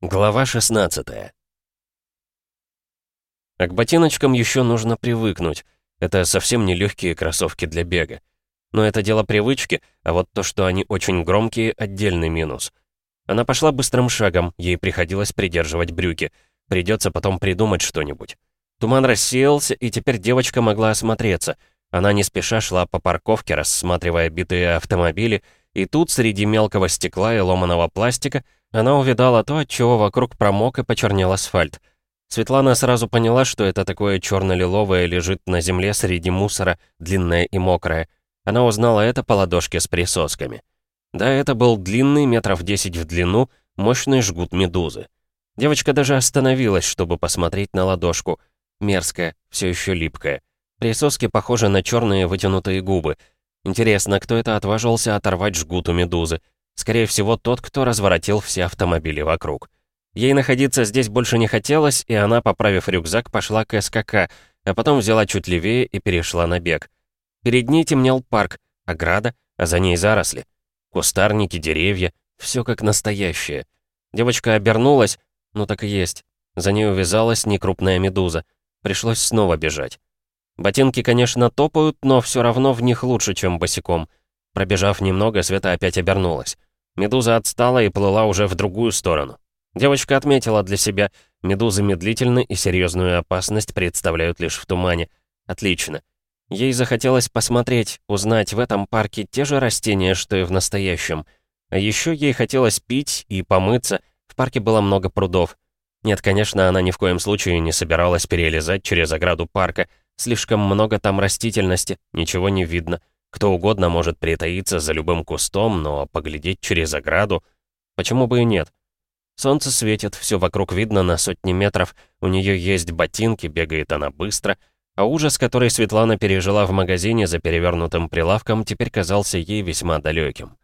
Глава 16 А к ботиночкам еще нужно привыкнуть. Это совсем не легкие кроссовки для бега. Но это дело привычки, а вот то, что они очень громкие, отдельный минус. Она пошла быстрым шагом, ей приходилось придерживать брюки. Придется потом придумать что-нибудь. Туман рассеялся, и теперь девочка могла осмотреться. Она не спеша шла по парковке, рассматривая битые автомобили, и тут, среди мелкого стекла и ломаного пластика, она увидала то, от чего вокруг промок и почернел асфальт. Светлана сразу поняла, что это такое черно-лиловое лежит на земле среди мусора, длинное и мокрое. Она узнала это по ладошке с присосками. Да, это был длинный, метров 10 в длину, мощный жгут медузы. Девочка даже остановилась, чтобы посмотреть на ладошку. Мерзкая, все еще липкая. Присоски похожи на черные вытянутые губы. Интересно, кто это отважился оторвать жгут у медузы? Скорее всего, тот, кто разворотил все автомобили вокруг. Ей находиться здесь больше не хотелось, и она, поправив рюкзак, пошла к СКК, а потом взяла чуть левее и перешла на бег. Перед ней темнел парк, ограда, а за ней заросли. Кустарники, деревья, все как настоящее. Девочка обернулась, ну так и есть. За ней увязалась некрупная медуза. Пришлось снова бежать. Ботинки, конечно, топают, но все равно в них лучше, чем босиком. Пробежав немного, Света опять обернулась. Медуза отстала и плыла уже в другую сторону. Девочка отметила для себя, медузы медлительны и серьезную опасность представляют лишь в тумане. Отлично. Ей захотелось посмотреть, узнать в этом парке те же растения, что и в настоящем. А еще ей хотелось пить и помыться, в парке было много прудов. Нет, конечно, она ни в коем случае не собиралась перелезать через ограду парка. Слишком много там растительности, ничего не видно. Кто угодно может притаиться за любым кустом, но поглядеть через ограду... Почему бы и нет? Солнце светит, все вокруг видно на сотни метров, у нее есть ботинки, бегает она быстро, а ужас, который Светлана пережила в магазине за перевернутым прилавком, теперь казался ей весьма далеким.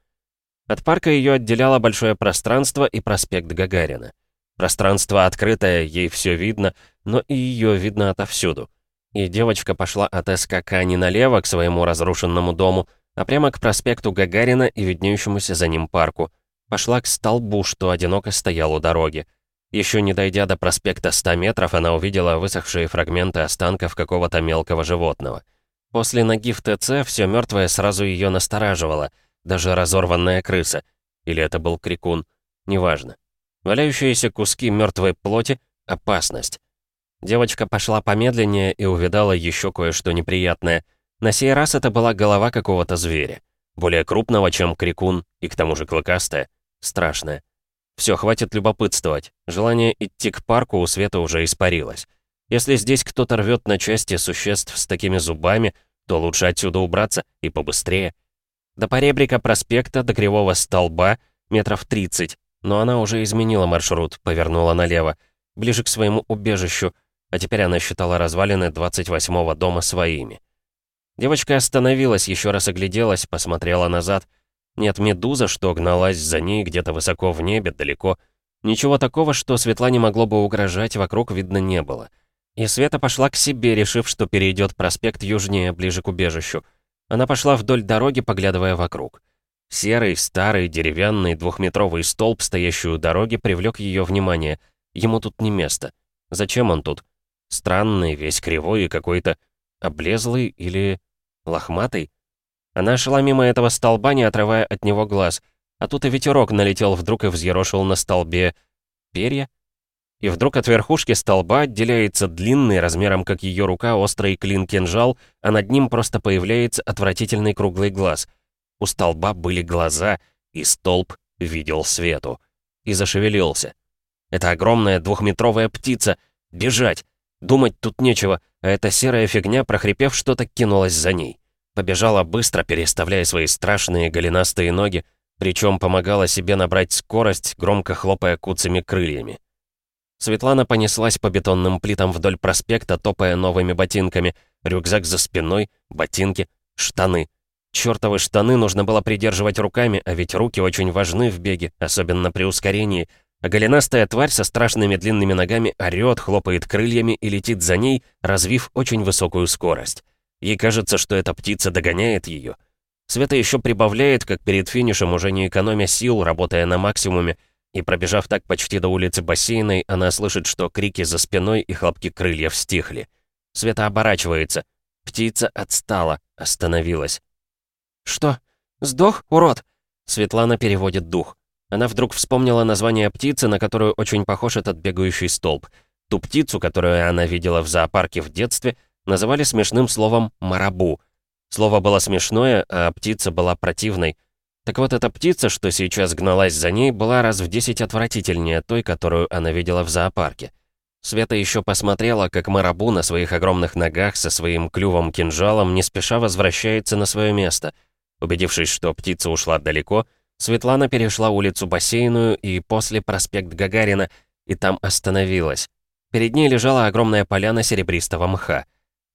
От парка ее отделяло большое пространство и проспект Гагарина. Пространство открытое, ей все видно, но и ее видно отовсюду. И девочка пошла от СКК не налево к своему разрушенному дому, а прямо к проспекту Гагарина и виднеющемуся за ним парку. Пошла к столбу, что одиноко стоял у дороги. Еще не дойдя до проспекта 100 метров, она увидела высохшие фрагменты останков какого-то мелкого животного. После ноги в ТЦ все мертвое сразу ее настораживало, даже разорванная крыса. Или это был крикун, неважно. Валяющиеся куски мертвой плоти — опасность. Девочка пошла помедленнее и увидала еще кое-что неприятное. На сей раз это была голова какого-то зверя. Более крупного, чем крикун, и к тому же клыкастая. Страшная. Все, хватит любопытствовать. Желание идти к парку у Света уже испарилось. Если здесь кто-то рвет на части существ с такими зубами, то лучше отсюда убраться и побыстрее. До поребрика проспекта, до кривого столба, метров 30, но она уже изменила маршрут, повернула налево, ближе к своему убежищу, а теперь она считала развалины 28-го дома своими. Девочка остановилась, еще раз огляделась, посмотрела назад. Нет, медуза, что гналась за ней где-то высоко в небе, далеко. Ничего такого, что Светлане могло бы угрожать, вокруг видно не было. И Света пошла к себе, решив, что перейдет проспект южнее, ближе к убежищу. Она пошла вдоль дороги, поглядывая вокруг. Серый, старый, деревянный, двухметровый столб, стоящий у дороги, привлек ее внимание. Ему тут не место. Зачем он тут? Странный, весь кривой и какой-то облезлый или лохматый. Она шла мимо этого столба, не отрывая от него глаз. А тут и ветерок налетел вдруг и взъерошил на столбе перья. И вдруг от верхушки столба отделяется длинный, размером как ее рука, острый клин-кинжал, а над ним просто появляется отвратительный круглый глаз. У столба были глаза, и столб видел свету. И зашевелился. Это огромная двухметровая птица. Бежать! Думать тут нечего, а эта серая фигня, прохрипев что-то, кинулась за ней. Побежала быстро, переставляя свои страшные голенастые ноги, причем помогала себе набрать скорость, громко хлопая куцами крыльями. Светлана понеслась по бетонным плитам вдоль проспекта, топая новыми ботинками, рюкзак за спиной, ботинки, штаны. Чёртовы штаны нужно было придерживать руками, а ведь руки очень важны в беге, особенно при ускорении — а голенастая тварь со страшными длинными ногами орёт, хлопает крыльями и летит за ней, развив очень высокую скорость. Ей кажется, что эта птица догоняет ее. Света еще прибавляет, как перед финишем, уже не экономя сил, работая на максимуме, И пробежав так почти до улицы бассейной, она слышит, что крики за спиной и хлопки крыльев стихли. Света оборачивается. Птица отстала, остановилась. «Что? Сдох, урод?» Светлана переводит дух. Она вдруг вспомнила название птицы, на которую очень похож этот бегающий столб. Ту птицу, которую она видела в зоопарке в детстве, называли смешным словом «марабу». Слово было смешное, а птица была противной. Так вот, эта птица, что сейчас гналась за ней, была раз в десять отвратительнее той, которую она видела в зоопарке. Света еще посмотрела, как Марабу на своих огромных ногах со своим клювом-кинжалом не спеша возвращается на свое место. Убедившись, что птица ушла далеко, Светлана перешла улицу Бассейную и после проспект Гагарина, и там остановилась. Перед ней лежала огромная поляна серебристого мха.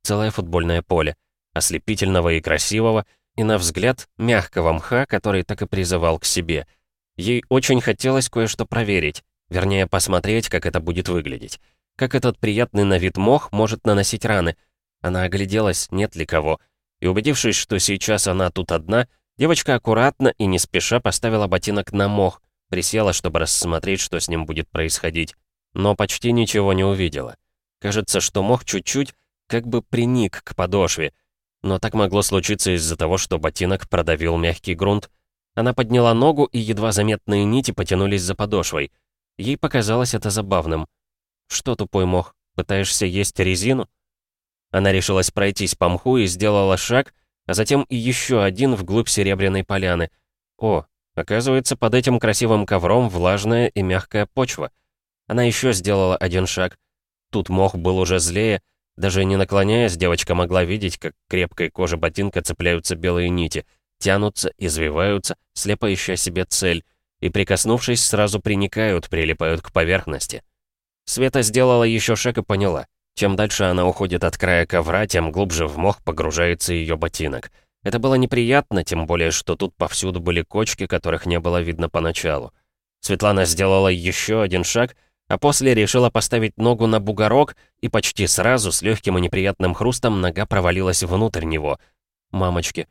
Целое футбольное поле. Ослепительного и красивого, и, на взгляд, мягкого мха, который так и призывал к себе. Ей очень хотелось кое-что проверить, вернее, посмотреть, как это будет выглядеть. Как этот приятный на вид мох может наносить раны. Она огляделась, нет ли кого. И убедившись, что сейчас она тут одна, девочка аккуратно и не спеша поставила ботинок на мох, присела, чтобы рассмотреть, что с ним будет происходить. Но почти ничего не увидела. Кажется, что мох чуть-чуть как бы приник к подошве, но так могло случиться из-за того, что ботинок продавил мягкий грунт. Она подняла ногу, и едва заметные нити потянулись за подошвой. Ей показалось это забавным. «Что, тупой мох, пытаешься есть резину?» Она решилась пройтись по мху и сделала шаг, а затем и еще один вглубь серебряной поляны. О, оказывается, под этим красивым ковром влажная и мягкая почва. Она еще сделала один шаг. Тут мох был уже злее, даже не наклоняясь, девочка могла видеть, как крепкой коже ботинка цепляются белые нити, тянутся, извиваются, слепо ища себе цель, и, прикоснувшись, сразу приникают, прилипают к поверхности. Света сделала еще шаг и поняла. Чем дальше она уходит от края ковра, тем глубже в мох погружается ее ботинок. Это было неприятно, тем более, что тут повсюду были кочки, которых не было видно поначалу. Светлана сделала еще один шаг — а после решила поставить ногу на бугорок, и почти сразу, с легким и неприятным хрустом, нога провалилась внутрь него. «Мамочки».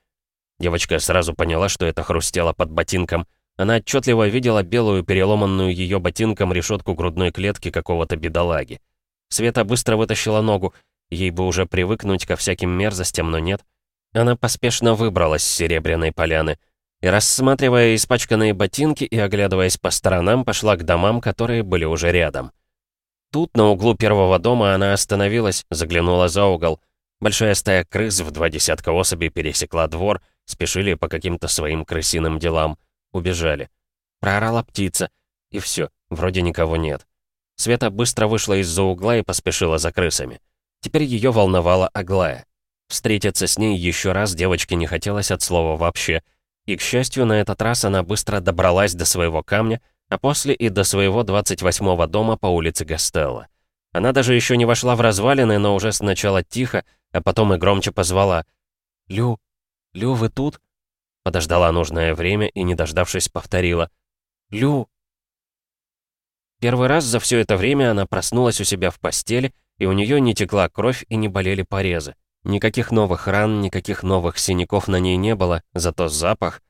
Девочка сразу поняла, что это хрустело под ботинком. Она отчетливо видела белую, переломанную ее ботинком решетку грудной клетки какого-то бедолаги. Света быстро вытащила ногу. Ей бы уже привыкнуть ко всяким мерзостям, но нет. Она поспешно выбралась с серебряной поляны и, рассматривая испачканные ботинки и оглядываясь по сторонам, пошла к домам, которые были уже рядом. Тут, на углу первого дома, она остановилась, заглянула за угол. Большая стая крыс в два десятка особей пересекла двор, спешили по каким-то своим крысиным делам, убежали. Проорала птица, и все, вроде никого нет. Света быстро вышла из-за угла и поспешила за крысами. Теперь ее волновала Аглая. Встретиться с ней еще раз девочке не хотелось от слова вообще — и, к счастью, на этот раз она быстро добралась до своего камня, а после и до своего 28-го дома по улице Гастелла. Она даже еще не вошла в развалины, но уже сначала тихо, а потом и громче позвала. «Лю, Лю, вы тут?» Подождала нужное время и, не дождавшись, повторила. «Лю!» Первый раз за все это время она проснулась у себя в постели, и у нее не текла кровь и не болели порезы. Никаких новых ран, никаких новых синяков на ней не было, зато запах...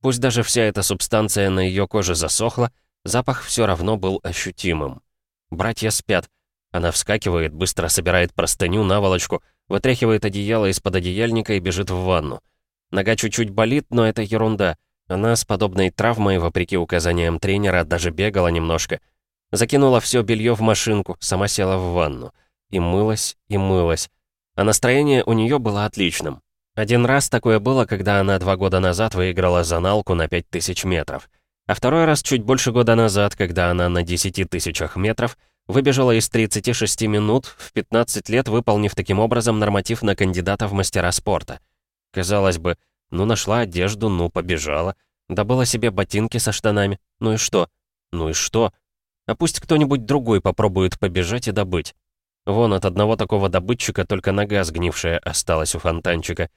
Пусть даже вся эта субстанция на ее коже засохла, запах все равно был ощутимым. Братья спят. Она вскакивает, быстро собирает простыню, наволочку, вытряхивает одеяло из-под одеяльника и бежит в ванну. Нога чуть-чуть болит, но это ерунда. Она с подобной травмой, вопреки указаниям тренера, даже бегала немножко. Закинула все белье в машинку, сама села в ванну. И мылась, и мылась. А настроение у нее было отличным. Один раз такое было, когда она два года назад выиграла заналку на 5000 метров. А второй раз чуть больше года назад, когда она на 10 тысячах метров выбежала из 36 минут, в 15 лет выполнив таким образом норматив на кандидата в мастера спорта. Казалось бы, ну нашла одежду, ну побежала. Добыла себе ботинки со штанами. Ну и что? Ну и что? А пусть кто-нибудь другой попробует побежать и добыть. Вон от одного такого добытчика только нога сгнившая осталась у фонтанчика.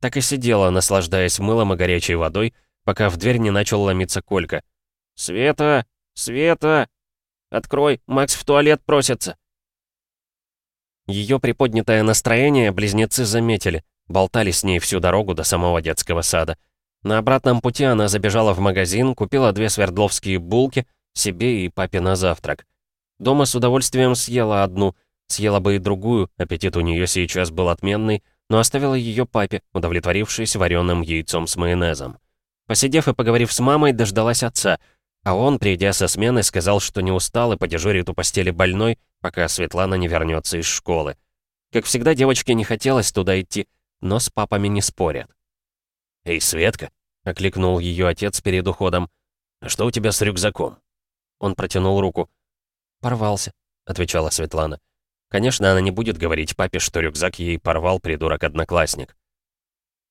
Так и сидела, наслаждаясь мылом и горячей водой, пока в дверь не начал ломиться Колька. «Света! Света! Открой, Макс в туалет просится!» Ее приподнятое настроение близнецы заметили, болтали с ней всю дорогу до самого детского сада. На обратном пути она забежала в магазин, купила две свердловские булки, себе и папе на завтрак. Дома с удовольствием съела одну, съела бы и другую, аппетит у нее сейчас был отменный, но оставила ее папе, удовлетворившись вареным яйцом с майонезом. Посидев и поговорив с мамой, дождалась отца, а он, придя со смены, сказал, что не устал и подежурит у постели больной, пока Светлана не вернется из школы. Как всегда, девочке не хотелось туда идти, но с папами не спорят. «Эй, Светка!» — окликнул ее отец перед уходом. «А что у тебя с рюкзаком?» Он протянул руку. «Порвался», — отвечала Светлана. Конечно, она не будет говорить папе, что рюкзак ей порвал придурок-одноклассник.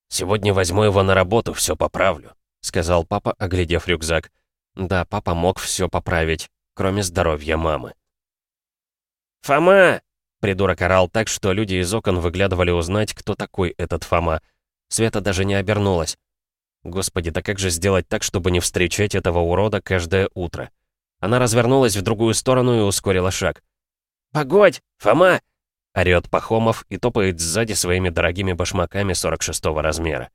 «Сегодня возьму его на работу, все поправлю», — сказал папа, оглядев рюкзак. Да, папа мог все поправить, кроме здоровья мамы. «Фома!» — придурок орал так, что люди из окон выглядывали узнать, кто такой этот Фома. Света даже не обернулась. Господи, да как же сделать так, чтобы не встречать этого урода каждое утро? Она развернулась в другую сторону и ускорила шаг. «Погодь, Фома!» — орёт Пахомов и топает сзади своими дорогими башмаками 46-го размера.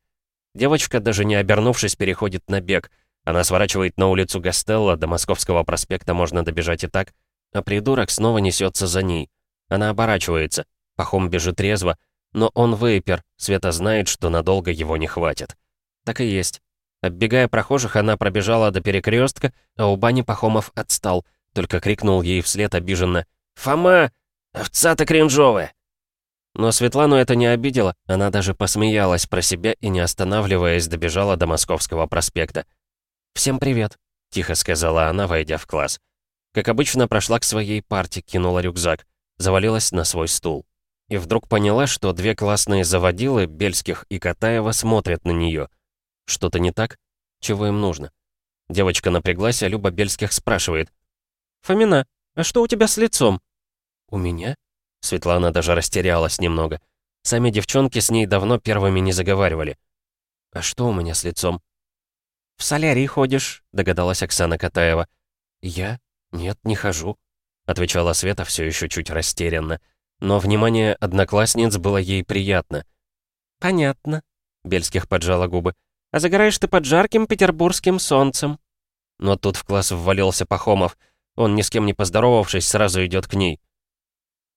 Девочка, даже не обернувшись, переходит на бег. Она сворачивает на улицу Гастелла, до Московского проспекта можно добежать и так, а придурок снова несется за ней. Она оборачивается. Пахом бежит резво, но он вейпер, Света знает, что надолго его не хватит. Так и есть. Оббегая прохожих, она пробежала до перекрестка, а у бани Пахомов отстал, только крикнул ей вслед обиженно «Фома! Овца-то кринжовая!» Но Светлану это не обидело, она даже посмеялась про себя и, не останавливаясь, добежала до Московского проспекта. «Всем привет», — тихо сказала она, войдя в класс. Как обычно, прошла к своей парте, кинула рюкзак, завалилась на свой стул. И вдруг поняла, что две классные заводилы, Бельских и Катаева, смотрят на нее. Что-то не так? Чего им нужно? Девочка напряглась, а Люба Бельских спрашивает. «Фомина, а что у тебя с лицом?» «У меня?» Светлана даже растерялась немного. Сами девчонки с ней давно первыми не заговаривали. «А что у меня с лицом?» «В солярий ходишь», — догадалась Оксана Катаева. «Я? Нет, не хожу», — отвечала Света все еще чуть растерянно. Но внимание одноклассниц было ей приятно. «Понятно», — Бельских поджала губы. «А загораешь ты под жарким петербургским солнцем». Но тут в класс ввалился Пахомов. Он, ни с кем не поздоровавшись, сразу идет к ней.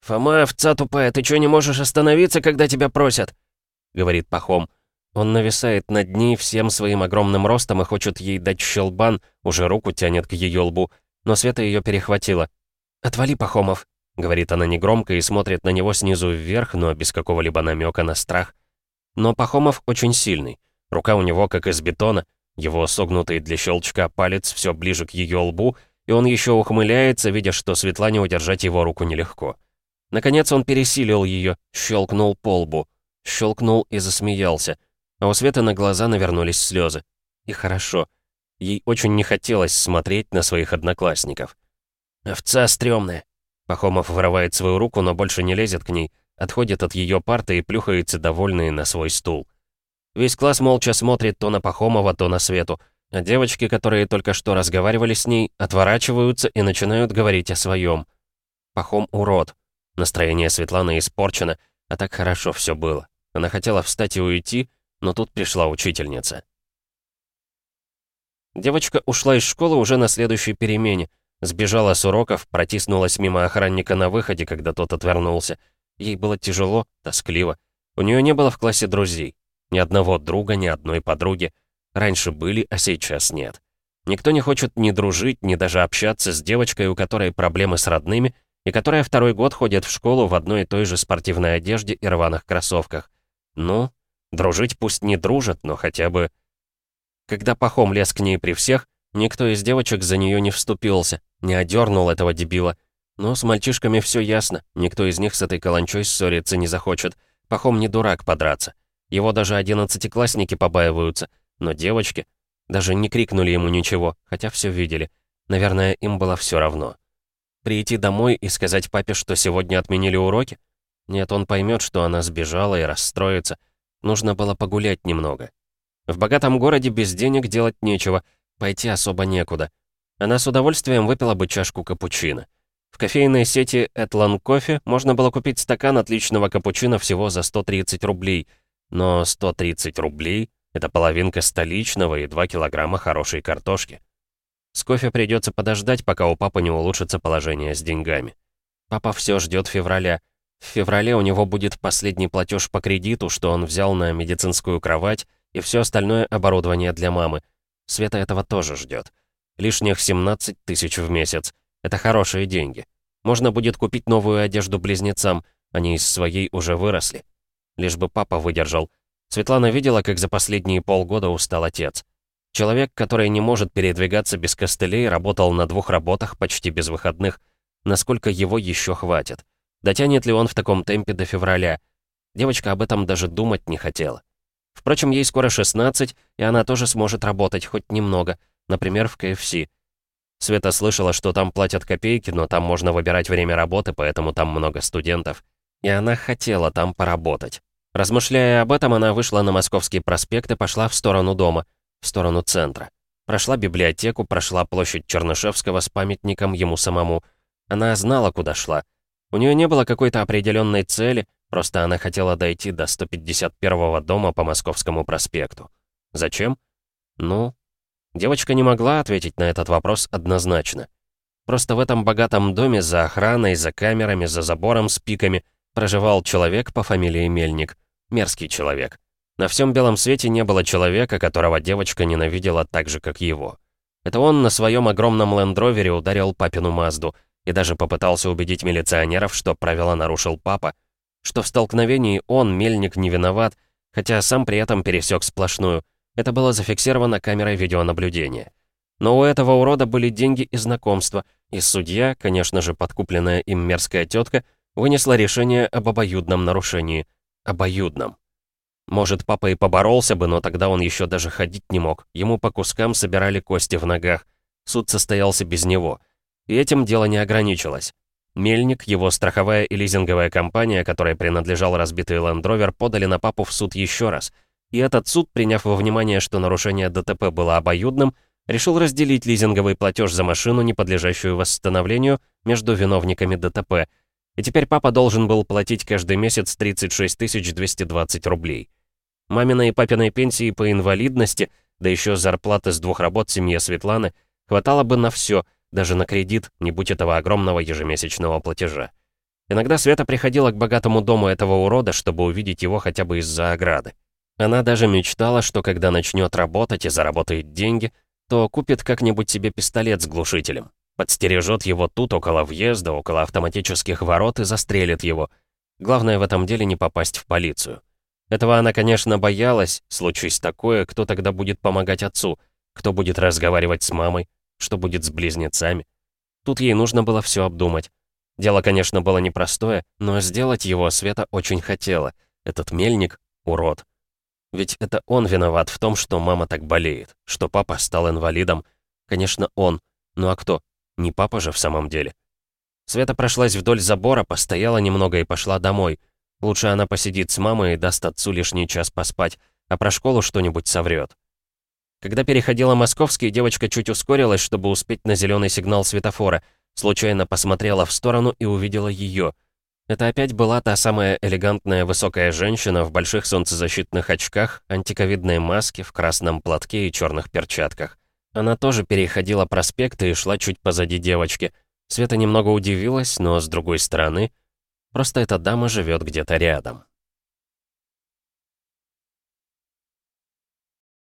«Фома, овца тупая, ты чё не можешь остановиться, когда тебя просят?» — говорит Пахом. Он нависает над ней всем своим огромным ростом и хочет ей дать щелбан, уже руку тянет к ее лбу, но Света ее перехватила. «Отвали, Пахомов», — говорит она негромко и смотрит на него снизу вверх, но без какого-либо намека на страх. Но Пахомов очень сильный. Рука у него как из бетона, его согнутый для щелчка палец все ближе к ее лбу, и он еще ухмыляется, видя, что Светлане удержать его руку нелегко. Наконец он пересилил ее, щелкнул по лбу, щелкнул и засмеялся а у Светы на глаза навернулись слезы. И хорошо. Ей очень не хотелось смотреть на своих одноклассников. «Овца стрёмная!» Пахомов вырывает свою руку, но больше не лезет к ней, отходит от ее парты и плюхается довольный на свой стул. Весь класс молча смотрит то на Пахомова, то на Свету, а девочки, которые только что разговаривали с ней, отворачиваются и начинают говорить о своем. Пахом урод. Настроение Светланы испорчено, а так хорошо все было. Она хотела встать и уйти, но тут пришла учительница. Девочка ушла из школы уже на следующей перемене. Сбежала с уроков, протиснулась мимо охранника на выходе, когда тот отвернулся. Ей было тяжело, тоскливо. У нее не было в классе друзей. Ни одного друга, ни одной подруги. Раньше были, а сейчас нет. Никто не хочет ни дружить, ни даже общаться с девочкой, у которой проблемы с родными, и которая второй год ходит в школу в одной и той же спортивной одежде и рваных кроссовках. Ну, Дружить пусть не дружат, но хотя бы... Когда Пахом лез к ней при всех, никто из девочек за нее не вступился, не одернул этого дебила. Но с мальчишками все ясно, никто из них с этой каланчой ссориться не захочет. Пахом не дурак подраться. Его даже одиннадцатиклассники побаиваются, но девочки даже не крикнули ему ничего, хотя все видели. Наверное, им было все равно. Прийти домой и сказать папе, что сегодня отменили уроки? Нет, он поймет, что она сбежала и расстроится. Нужно было погулять немного. В богатом городе без денег делать нечего, пойти особо некуда. Она с удовольствием выпила бы чашку капучино. В кофейной сети Этлан Кофе можно было купить стакан отличного капучино всего за 130 рублей. Но 130 рублей — это половинка столичного и 2 килограмма хорошей картошки. С кофе придется подождать, пока у папы не улучшится положение с деньгами. Папа все ждет февраля. В феврале у него будет последний платеж по кредиту, что он взял на медицинскую кровать и все остальное оборудование для мамы. Света этого тоже ждет. Лишних 17 тысяч в месяц. Это хорошие деньги. Можно будет купить новую одежду близнецам, они из своей уже выросли. Лишь бы папа выдержал. Светлана видела, как за последние полгода устал отец. Человек, который не может передвигаться без костылей, работал на двух работах почти без выходных. Насколько его еще хватит? Дотянет ли он в таком темпе до февраля? Девочка об этом даже думать не хотела. Впрочем, ей скоро 16, и она тоже сможет работать хоть немного, например, в КФС. Света слышала, что там платят копейки, но там можно выбирать время работы, поэтому там много студентов. И она хотела там поработать. Размышляя об этом, она вышла на Московский проспект и пошла в сторону дома в сторону центра. Прошла библиотеку, прошла площадь Чернышевского с памятником ему самому. Она знала, куда шла. У нее не было какой-то определенной цели, просто она хотела дойти до 151-го дома по Московскому проспекту. Зачем? Ну, девочка не могла ответить на этот вопрос однозначно. Просто в этом богатом доме за охраной, за камерами, за забором с пиками проживал человек по фамилии Мельник. Мерзкий человек. На всем белом свете не было человека, которого девочка ненавидела так же, как его. Это он на своем огромном лендровере ударил папину Мазду и даже попытался убедить милиционеров, что правила нарушил папа, что в столкновении он, мельник, не виноват, хотя сам при этом пересек сплошную. Это было зафиксировано камерой видеонаблюдения. Но у этого урода были деньги и знакомства, и судья, конечно же, подкупленная им мерзкая тетка, вынесла решение об обоюдном нарушении. Обоюдном. Может, папа и поборолся бы, но тогда он еще даже ходить не мог. Ему по кускам собирали кости в ногах. Суд состоялся без него. И этим дело не ограничилось. Мельник, его страховая и лизинговая компания, которой принадлежал разбитый Лендровер, подали на папу в суд еще раз. И этот суд, приняв во внимание, что нарушение ДТП было обоюдным, решил разделить лизинговый платеж за машину, не подлежащую восстановлению, между виновниками ДТП. И теперь папа должен был платить каждый месяц 36 220 рублей. Маминой и папиной пенсии по инвалидности, да еще зарплаты с двух работ семье Светланы, хватало бы на все, даже на кредит, не будь этого огромного ежемесячного платежа. Иногда Света приходила к богатому дому этого урода, чтобы увидеть его хотя бы из-за ограды. Она даже мечтала, что когда начнет работать и заработает деньги, то купит как-нибудь себе пистолет с глушителем. Подстережет его тут, около въезда, около автоматических ворот и застрелит его. Главное в этом деле не попасть в полицию. Этого она, конечно, боялась, случись такое, кто тогда будет помогать отцу, кто будет разговаривать с мамой, что будет с близнецами. Тут ей нужно было все обдумать. Дело, конечно, было непростое, но сделать его Света очень хотела. Этот мельник — урод. Ведь это он виноват в том, что мама так болеет, что папа стал инвалидом. Конечно, он. Ну а кто? Не папа же в самом деле. Света прошлась вдоль забора, постояла немного и пошла домой — Лучше она посидит с мамой и даст отцу лишний час поспать, а про школу что-нибудь соврет. Когда переходила Московский, девочка чуть ускорилась, чтобы успеть на зеленый сигнал светофора. Случайно посмотрела в сторону и увидела ее. Это опять была та самая элегантная высокая женщина в больших солнцезащитных очках, антиковидной маске, в красном платке и черных перчатках. Она тоже переходила проспекты и шла чуть позади девочки. Света немного удивилась, но с другой стороны... Просто эта дама живет где-то рядом.